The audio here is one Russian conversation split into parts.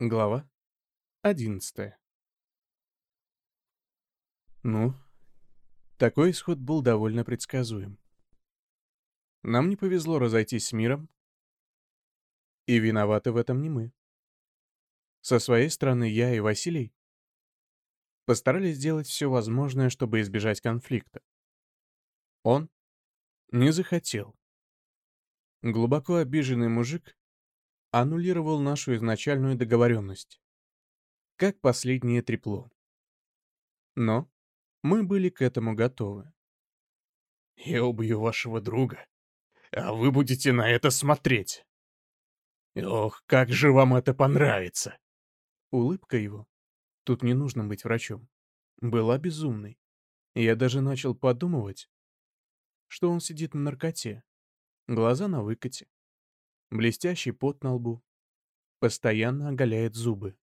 Глава одиннадцатая. Ну, такой исход был довольно предсказуем. Нам не повезло разойтись с миром, и виноваты в этом не мы. Со своей стороны я и Василий постарались сделать все возможное, чтобы избежать конфликта. Он не захотел. Глубоко обиженный мужик аннулировал нашу изначальную договоренность. Как последнее трепло. Но мы были к этому готовы. «Я убью вашего друга, а вы будете на это смотреть. Ох, как же вам это понравится!» Улыбка его, тут не нужно быть врачом, была безумной. Я даже начал подумывать, что он сидит на наркоте, глаза на выкате, блестящий пот на лбу, постоянно оголяет зубы.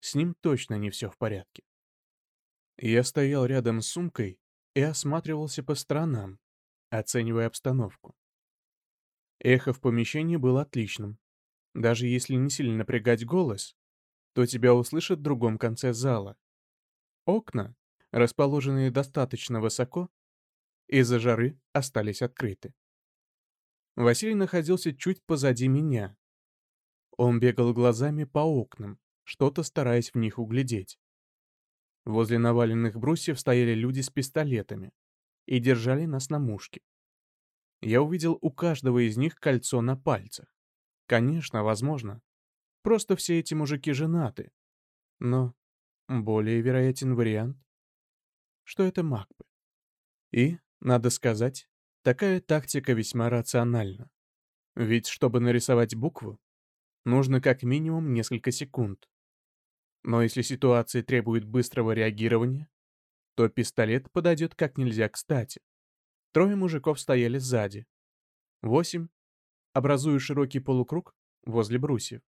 С ним точно не все в порядке. Я стоял рядом с сумкой и осматривался по сторонам, оценивая обстановку. Эхо в помещении было отличным. Даже если не сильно напрягать голос, то тебя услышат в другом конце зала. Окна, расположенные достаточно высоко, из-за жары остались открыты. Василий находился чуть позади меня. Он бегал глазами по окнам, что-то стараясь в них углядеть. Возле наваленных брусьев стояли люди с пистолетами и держали нас на мушке. Я увидел у каждого из них кольцо на пальцах. Конечно, возможно. Просто все эти мужики женаты. Но более вероятен вариант, что это Макбы. И, надо сказать, Такая тактика весьма рациональна. Ведь чтобы нарисовать букву, нужно как минимум несколько секунд. Но если ситуация требует быстрого реагирования, то пистолет подойдет как нельзя кстати. Трое мужиков стояли сзади. Восемь, образуя широкий полукруг возле брусьев.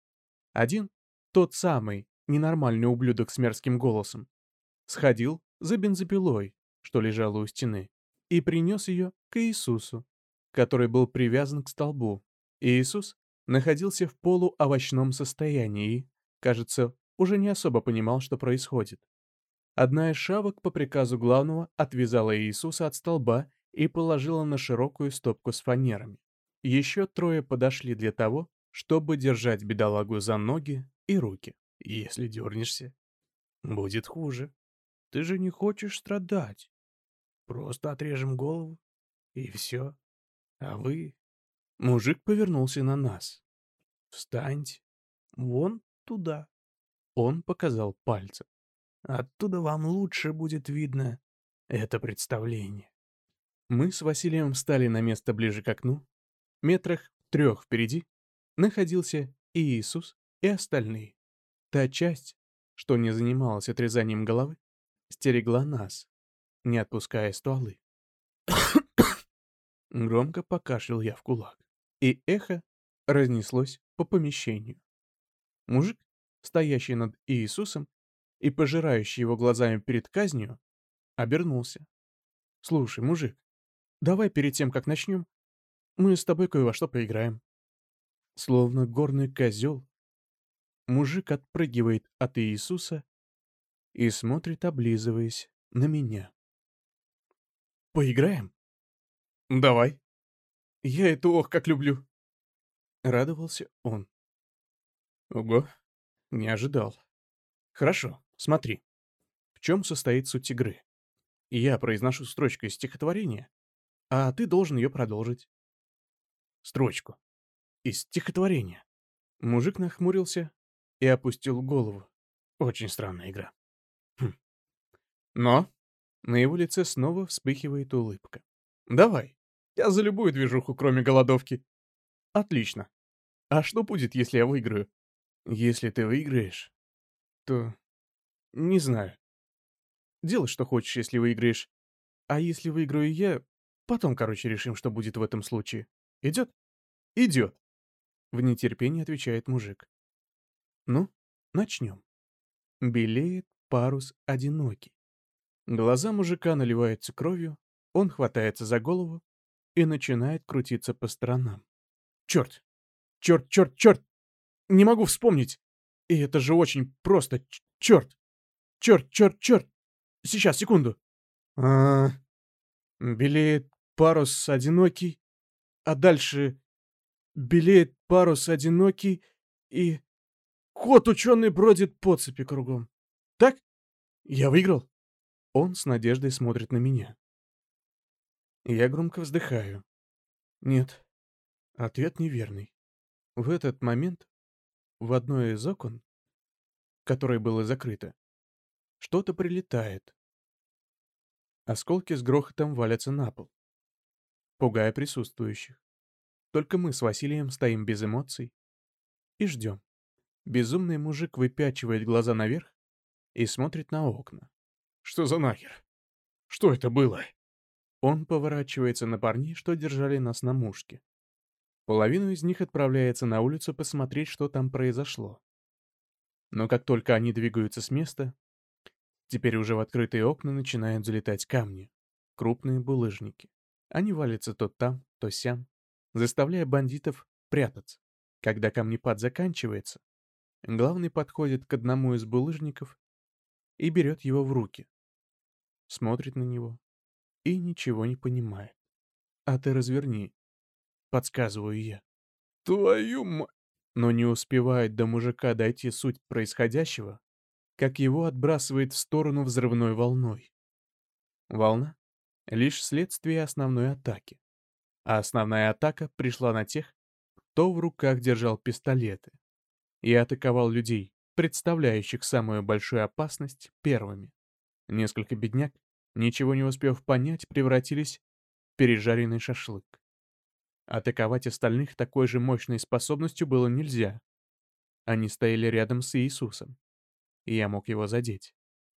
Один, тот самый, ненормальный ублюдок с мерзким голосом, сходил за бензопилой, что лежала у стены и принес ее к Иисусу, который был привязан к столбу. Иисус находился в полуовощном состоянии и, кажется, уже не особо понимал, что происходит. Одна из шавок по приказу главного отвязала Иисуса от столба и положила на широкую стопку с фанерами. Еще трое подошли для того, чтобы держать бедолагу за ноги и руки. «Если дернешься, будет хуже. Ты же не хочешь страдать. Просто отрежем голову, и все. А вы...» Мужик повернулся на нас. «Встаньте. Вон туда». Он показал пальцем. «Оттуда вам лучше будет видно это представление». Мы с Василием встали на место ближе к окну. Метрах трех впереди находился и Иисус, и остальные. Та часть, что не занималась отрезанием головы, стерегла нас не отпуская стволы. Громко покашлял я в кулак, и эхо разнеслось по помещению. Мужик, стоящий над Иисусом и пожирающий его глазами перед казнью, обернулся. «Слушай, мужик, давай перед тем, как начнем, мы с тобой кое во что поиграем». Словно горный козел, мужик отпрыгивает от Иисуса и смотрит, облизываясь, на меня. Поиграем? Давай. Я это ох как люблю. Радовался он. Ого, не ожидал. Хорошо, смотри. В чем состоит суть игры? Я произношу строчку из стихотворения, а ты должен ее продолжить. Строчку. Из стихотворения. Мужик нахмурился и опустил голову. Очень странная игра. Хм. Но на его лице снова вспыхивает улыбка. «Давай. Я за любую движуху, кроме голодовки». «Отлично. А что будет, если я выиграю?» «Если ты выиграешь, то... не знаю. Делай, что хочешь, если выиграешь. А если выиграю я, потом, короче, решим, что будет в этом случае. Идет?» «Идет!» В нетерпении отвечает мужик. «Ну, начнем». Белеет парус одинокий. Глаза мужика наливаются кровью, он хватается за голову и начинает крутиться по сторонам. Черт! Черт, черт, черт! Не могу вспомнить! И это же очень просто. Черт! Черт, черт, черт! Сейчас, секунду. А, белеет парус одинокий, а дальше белеет парус одинокий и... Кот ученый бродит по цепи кругом. Так? Я выиграл? Он с надеждой смотрит на меня. Я громко вздыхаю. Нет, ответ неверный. В этот момент в одно из окон, которое было закрыто, что-то прилетает. Осколки с грохотом валятся на пол, пугая присутствующих. Только мы с Василием стоим без эмоций и ждем. Безумный мужик выпячивает глаза наверх и смотрит на окна. «Что за нахер? Что это было?» Он поворачивается на парней, что держали нас на мушке. Половину из них отправляется на улицу посмотреть, что там произошло. Но как только они двигаются с места, теперь уже в открытые окна начинают залетать камни, крупные булыжники. Они валятся то там, то сям, заставляя бандитов прятаться. Когда камнепад заканчивается, главный подходит к одному из булыжников и берет его в руки. Смотрит на него и ничего не понимает. «А ты разверни», подсказываю я. Твою мать! Но не успевает до мужика дойти суть происходящего, как его отбрасывает в сторону взрывной волной. Волна — лишь следствие основной атаки. А основная атака пришла на тех, кто в руках держал пистолеты и атаковал людей, представляющих самую большую опасность, первыми. Несколько бедняк, ничего не успев понять, превратились в пережаренный шашлык. Атаковать остальных такой же мощной способностью было нельзя. Они стояли рядом с Иисусом, и я мог его задеть.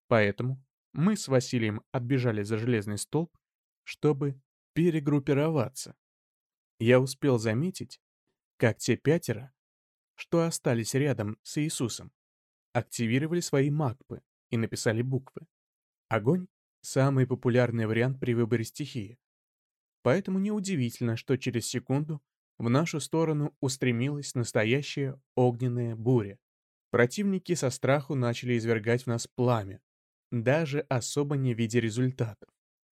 Поэтому мы с Василием отбежали за железный столб, чтобы перегруппироваться. Я успел заметить, как те пятеро, что остались рядом с Иисусом, активировали свои магпы и написали буквы. Огонь — самый популярный вариант при выборе стихии. Поэтому неудивительно, что через секунду в нашу сторону устремилась настоящая огненная буря. Противники со страху начали извергать в нас пламя, даже особо не видя результатов.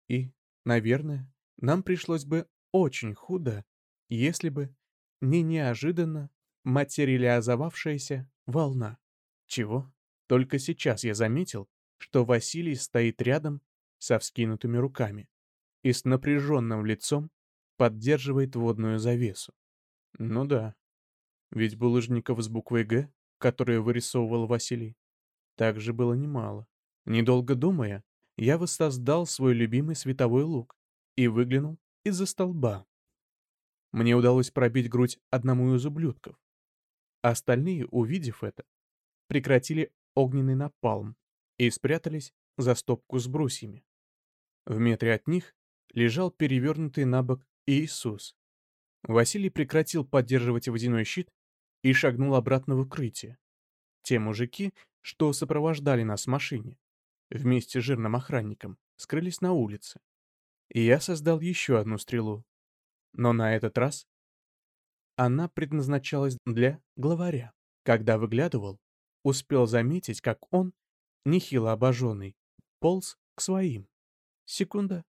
И, наверное, нам пришлось бы очень худо, если бы не неожиданно материализовавшаяся волна. Чего? Только сейчас я заметил, что Василий стоит рядом со вскинутыми руками и с напряженным лицом поддерживает водную завесу. Ну да, ведь булыжников с буквой «Г», которые вырисовывал Василий, также было немало. Недолго думая, я воссоздал свой любимый световой лук и выглянул из-за столба. Мне удалось пробить грудь одному из ублюдков. Остальные, увидев это, прекратили огненный напалм и спрятались за стопку с брусьями. В метре от них лежал перевернутый на бок Иисус. Василий прекратил поддерживать водяной щит и шагнул обратно в укрытие. Те мужики, что сопровождали нас в машине, вместе с жирным охранником, скрылись на улице. И я создал еще одну стрелу. Но на этот раз она предназначалась для главаря. Когда выглядывал, успел заметить, как он, нехило обожженный, полз к своим. Секунда,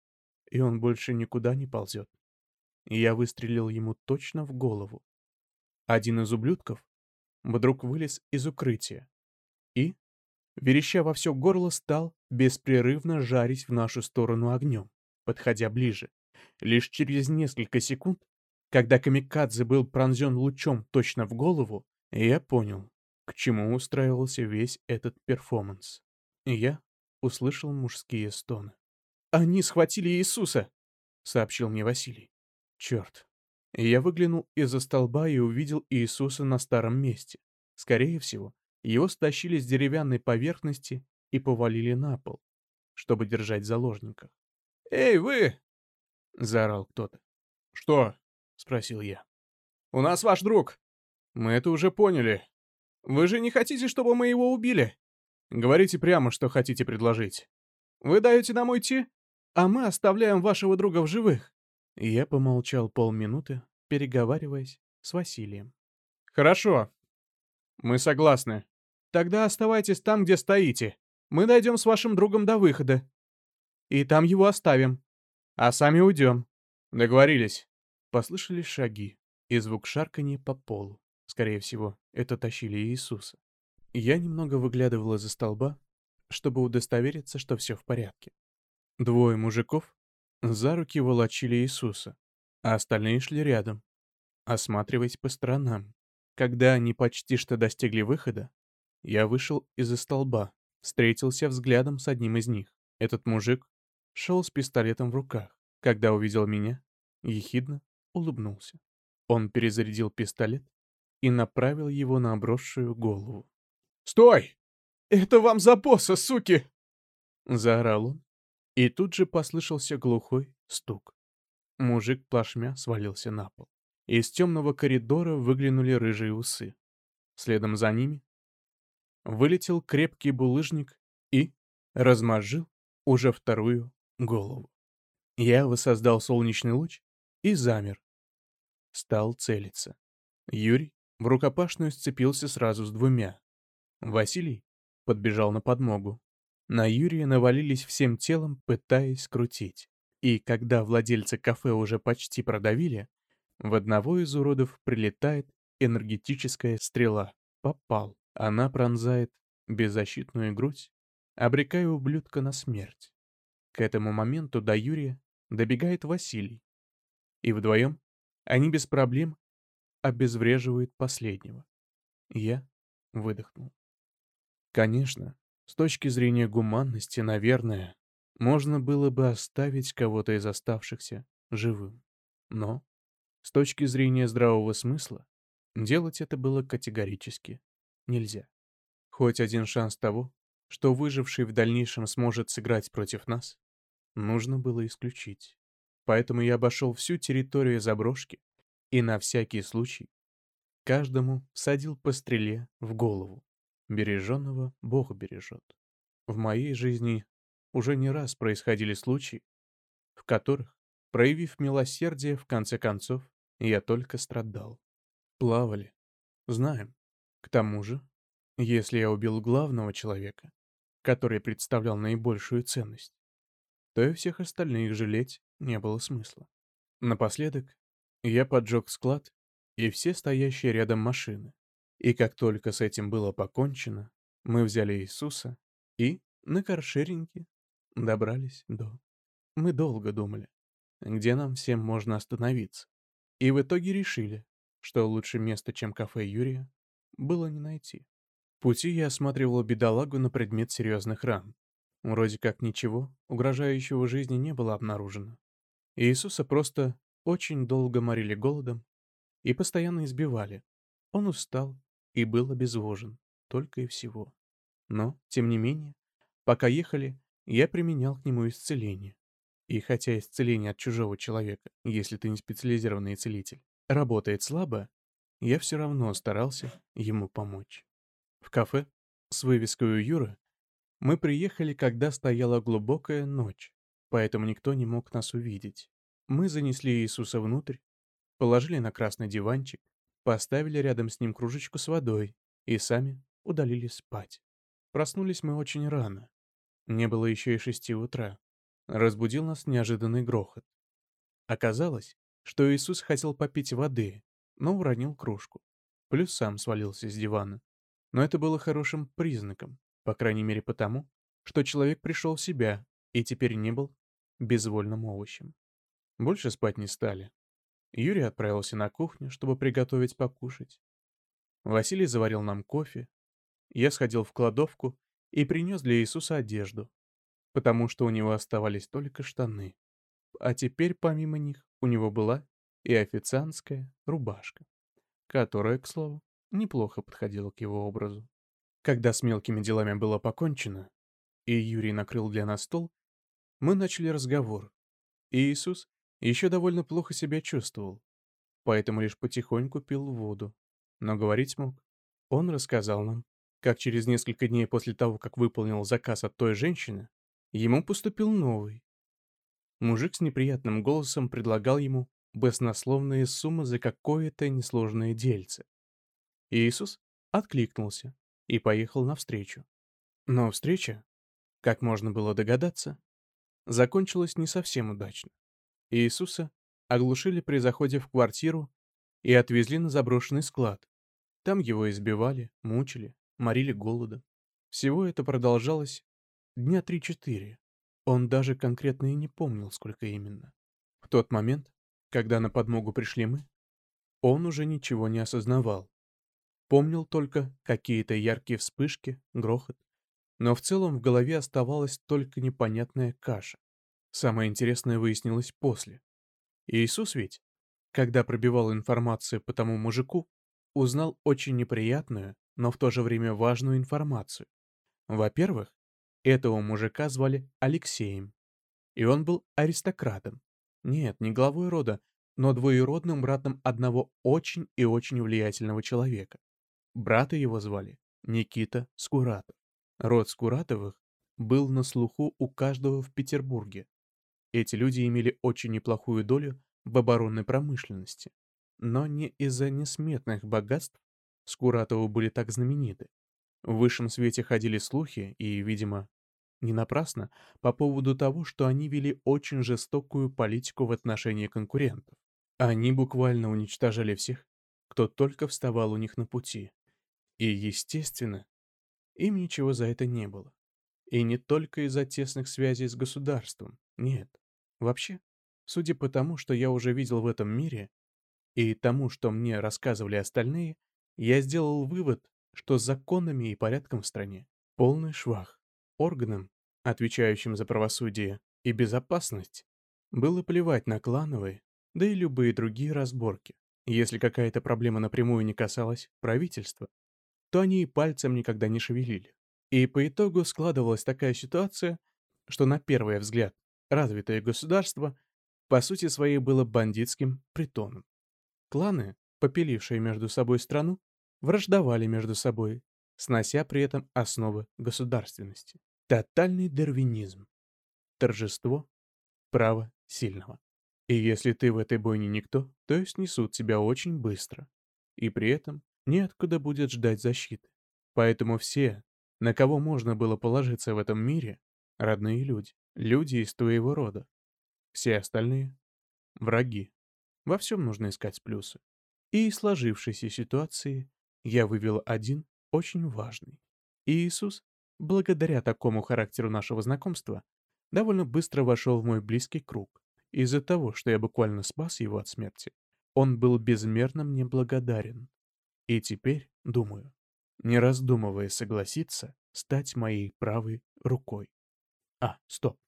и он больше никуда не ползет. я выстрелил ему точно в голову. Один из ублюдков вдруг вылез из укрытия и, вереща во все горло, стал беспрерывно жарить в нашу сторону огнем, подходя ближе. Лишь через несколько секунд, когда Камикадзе был пронзен лучом точно в голову, я понял, к чему устраивался весь этот перформанс. И я услышал мужские стоны. «Они схватили Иисуса!» — сообщил мне Василий. «Черт!» Я выглянул из-за столба и увидел Иисуса на старом месте. Скорее всего, его стащили с деревянной поверхности и повалили на пол, чтобы держать в заложниках. «Эй, вы!» — заорал кто-то. «Что?» — спросил я. «У нас ваш друг. Мы это уже поняли. Вы же не хотите, чтобы мы его убили? Говорите прямо, что хотите предложить. Вы даете нам уйти?» а мы оставляем вашего друга в живых». Я помолчал полминуты, переговариваясь с Василием. «Хорошо. Мы согласны. Тогда оставайтесь там, где стоите. Мы дойдем с вашим другом до выхода. И там его оставим. А сами уйдем. Договорились. Послышались шаги и звук шарканья по полу. Скорее всего, это тащили Иисуса. Я немного выглядывал из-за столба, чтобы удостовериться, что все в порядке. Двое мужиков за руки волочили Иисуса, а остальные шли рядом, осматриваясь по сторонам. Когда они почти что достигли выхода, я вышел из-за столба, встретился взглядом с одним из них. Этот мужик шел с пистолетом в руках. Когда увидел меня, ехидно улыбнулся. Он перезарядил пистолет и направил его на обросшую голову. «Стой! Это вам за босса, суки!» Заорал он, и тут же послышался глухой стук. Мужик плашмя свалился на пол. Из темного коридора выглянули рыжие усы. Следом за ними вылетел крепкий булыжник и размозжил уже вторую голову. Я воссоздал солнечный луч и замер. Стал целиться. Юрий в рукопашную сцепился сразу с двумя. Василий подбежал на подмогу. На Юрия навалились всем телом, пытаясь скрутить. И когда владельцы кафе уже почти продавили, в одного из уродов прилетает энергетическая стрела. Попал. Она пронзает беззащитную грудь, обрекая ублюдка на смерть. К этому моменту до Юрия добегает Василий. И вдвоем они без проблем обезвреживают последнего. Я выдохнул. Конечно, с точки зрения гуманности, наверное, можно было бы оставить кого-то из оставшихся живым. Но с точки зрения здравого смысла, делать это было категорически нельзя. Хоть один шанс того, что выживший в дальнейшем сможет сыграть против нас, нужно было исключить. Поэтому я обошел всю территорию заброшки и на всякий случай каждому садил по стреле в голову. Береженного Бог бережет. В моей жизни уже не раз происходили случаи, в которых, проявив милосердие, в конце концов, я только страдал. Плавали. Знаем. К тому же, если я убил главного человека, который представлял наибольшую ценность, то и всех остальных жалеть не было смысла. Напоследок, я поджег склад и все стоящие рядом машины. И как только с этим было покончено, мы взяли Иисуса и на каршеринге добрались до... Мы долго думали, где нам всем можно остановиться. И в итоге решили, что лучше места, чем кафе Юрия, было не найти. В пути я осматривал бедолагу на предмет серьезных ран. Вроде как ничего, угрожающего жизни не было обнаружено. Иисуса просто очень долго морили голодом и постоянно избивали. Он устал и был обезвожен, только и всего. Но, тем не менее, пока ехали, я применял к нему исцеление. И хотя исцеление от чужого человека, если ты не специализированный целитель, работает слабо, я все равно старался ему помочь. В кафе с вывеской у Юры мы приехали, когда стояла глубокая ночь, поэтому никто не мог нас увидеть. Мы занесли Иисуса внутрь, положили на красный диванчик, поставили рядом с ним кружечку с водой и сами удалились спать. Проснулись мы очень рано. Не было еще и шести утра. Разбудил нас неожиданный грохот. Оказалось, что Иисус хотел попить воды, но уронил кружку. Плюс сам свалился с дивана. Но это было хорошим признаком, по крайней мере потому, что человек пришел в себя и теперь не был безвольным овощем. Больше спать не стали. Юрий отправился на кухню, чтобы приготовить покушать. Василий заварил нам кофе. Я сходил в кладовку и принес для Иисуса одежду, потому что у него оставались только штаны. А теперь помимо них у него была и официантская рубашка, которая, к слову, неплохо подходила к его образу. Когда с мелкими делами было покончено, и Юрий накрыл для нас стол, мы начали разговор. И Иисус еще довольно плохо себя чувствовал, поэтому лишь потихоньку пил воду, но говорить мог. Он рассказал нам, как через несколько дней после того, как выполнил заказ от той женщины, ему поступил новый. Мужик с неприятным голосом предлагал ему баснословные суммы за какое-то несложное дельце. Иисус откликнулся и поехал навстречу. Но встреча, как можно было догадаться, закончилась не совсем удачно. Иисуса оглушили при заходе в квартиру и отвезли на заброшенный склад. Там его избивали, мучили, морили голодом. Всего это продолжалось дня три-четыре. Он даже конкретно и не помнил, сколько именно. В тот момент, когда на подмогу пришли мы, он уже ничего не осознавал. Помнил только какие-то яркие вспышки, грохот. Но в целом в голове оставалась только непонятная каша. Самое интересное выяснилось после. Иисус ведь, когда пробивал информацию по тому мужику, узнал очень неприятную, но в то же время важную информацию. Во-первых, этого мужика звали Алексеем, и он был аристократом. Нет, не главой рода, но двоюродным братом одного очень и очень влиятельного человека. Брата его звали Никита Скуратов. Род Скуратовых был на слуху у каждого в Петербурге. Эти люди имели очень неплохую долю в оборонной промышленности. Но не из-за несметных богатств Скуратовы были так знамениты. В высшем свете ходили слухи, и, видимо, не напрасно, по поводу того, что они вели очень жестокую политику в отношении конкурентов. Они буквально уничтожали всех, кто только вставал у них на пути. И, естественно, им ничего за это не было. И не только из-за тесных связей с государством, нет. Вообще, судя по тому, что я уже видел в этом мире, и тому, что мне рассказывали остальные, я сделал вывод, что с законами и порядком в стране полный швах. Органам, отвечающим за правосудие и безопасность, было плевать на клановые, да и любые другие разборки. Если какая-то проблема напрямую не касалась правительства, то они и пальцем никогда не шевелили. И по итогу складывалась такая ситуация, что на первый взгляд развитое государство по сути своей было бандитским притоном. Кланы, попилившие между собой страну, враждовали между собой, снося при этом основы государственности. Тотальный дарвинизм. Торжество права сильного. И если ты в этой бойне никто, то снесут тебя очень быстро. И при этом неоткуда будет ждать защиты. Поэтому все, на кого можно было положиться в этом мире, родные люди, люди из твоего рода. Все остальные — враги. Во всем нужно искать плюсы. И из сложившейся ситуации я вывел один очень важный. Иисус, благодаря такому характеру нашего знакомства, довольно быстро вошел в мой близкий круг. Из-за того, что я буквально спас его от смерти, он был безмерно мне благодарен. И теперь, думаю, не раздумывая согласиться, стать моей правой рукой. А, стоп.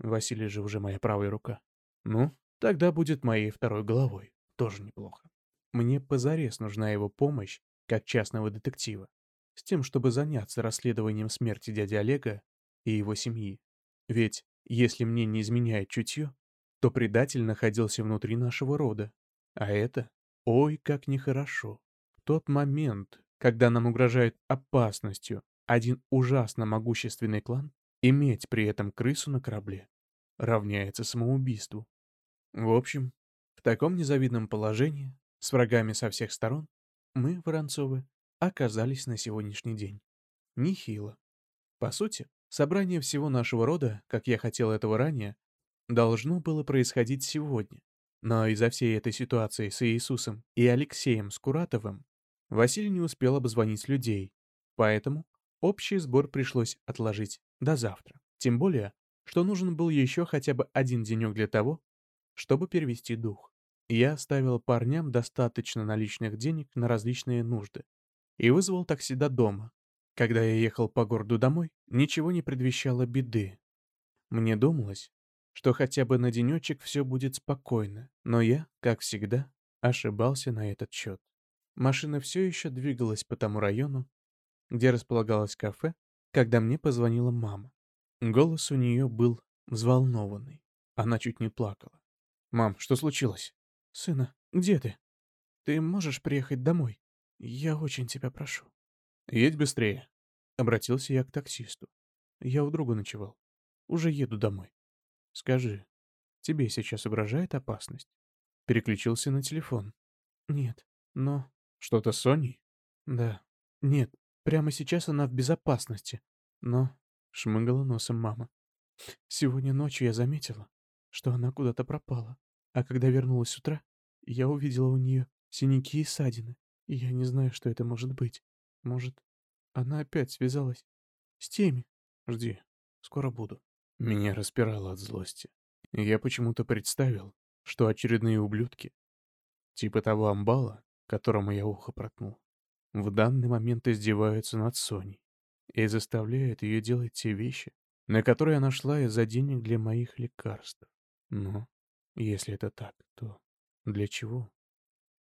Василий же уже моя правая рука. Ну, тогда будет моей второй головой. Тоже неплохо. Мне позарез нужна его помощь как частного детектива, с тем, чтобы заняться расследованием смерти дяди Олега и его семьи. Ведь, если мне не изменяет чутье, то предатель находился внутри нашего рода. А это, ой, как нехорошо. В тот момент, когда нам угрожает опасностью один ужасно могущественный клан, иметь при этом крысу на корабле равняется самоубийству. В общем, в таком незавидном положении, с врагами со всех сторон, мы, Воронцовы, оказались на сегодняшний день. Нехило. По сути, собрание всего нашего рода, как я хотел этого ранее, должно было происходить сегодня. Но из-за всей этой ситуации с Иисусом и Алексеем Скуратовым Василий не успел обзвонить людей, поэтому общий сбор пришлось отложить до завтра. Тем более, что нужен был еще хотя бы один денек для того, чтобы перевести дух. Я оставил парням достаточно наличных денег на различные нужды и вызвал такси до дома. Когда я ехал по городу домой, ничего не предвещало беды. Мне думалось, что хотя бы на денечек все будет спокойно, но я, как всегда, ошибался на этот счет. Машина все еще двигалась по тому району, где располагалось кафе, когда мне позвонила мама. Голос у нее был взволнованный. Она чуть не плакала. «Мам, что случилось?» «Сына, где ты? Ты можешь приехать домой? Я очень тебя прошу». «Едь быстрее», — обратился я к таксисту. «Я у друга ночевал. Уже еду домой». «Скажи, тебе сейчас угрожает опасность?» Переключился на телефон. «Нет, но...» «Что-то с Соней?» «Да. Нет, Прямо сейчас она в безопасности. Но, — шмыгала носом мама, — сегодня ночью я заметила, что она куда-то пропала. А когда вернулась с утра, я увидела у нее синяки и ссадины. И я не знаю, что это может быть. Может, она опять связалась с теми. Жди, скоро буду. Меня распирало от злости. Я почему-то представил, что очередные ублюдки, типа того амбала, которому я ухо проткнул, в данный момент издеваются над Соней и заставляют ее делать те вещи, на которые она шла из-за денег для моих лекарств. Но, если это так, то для чего?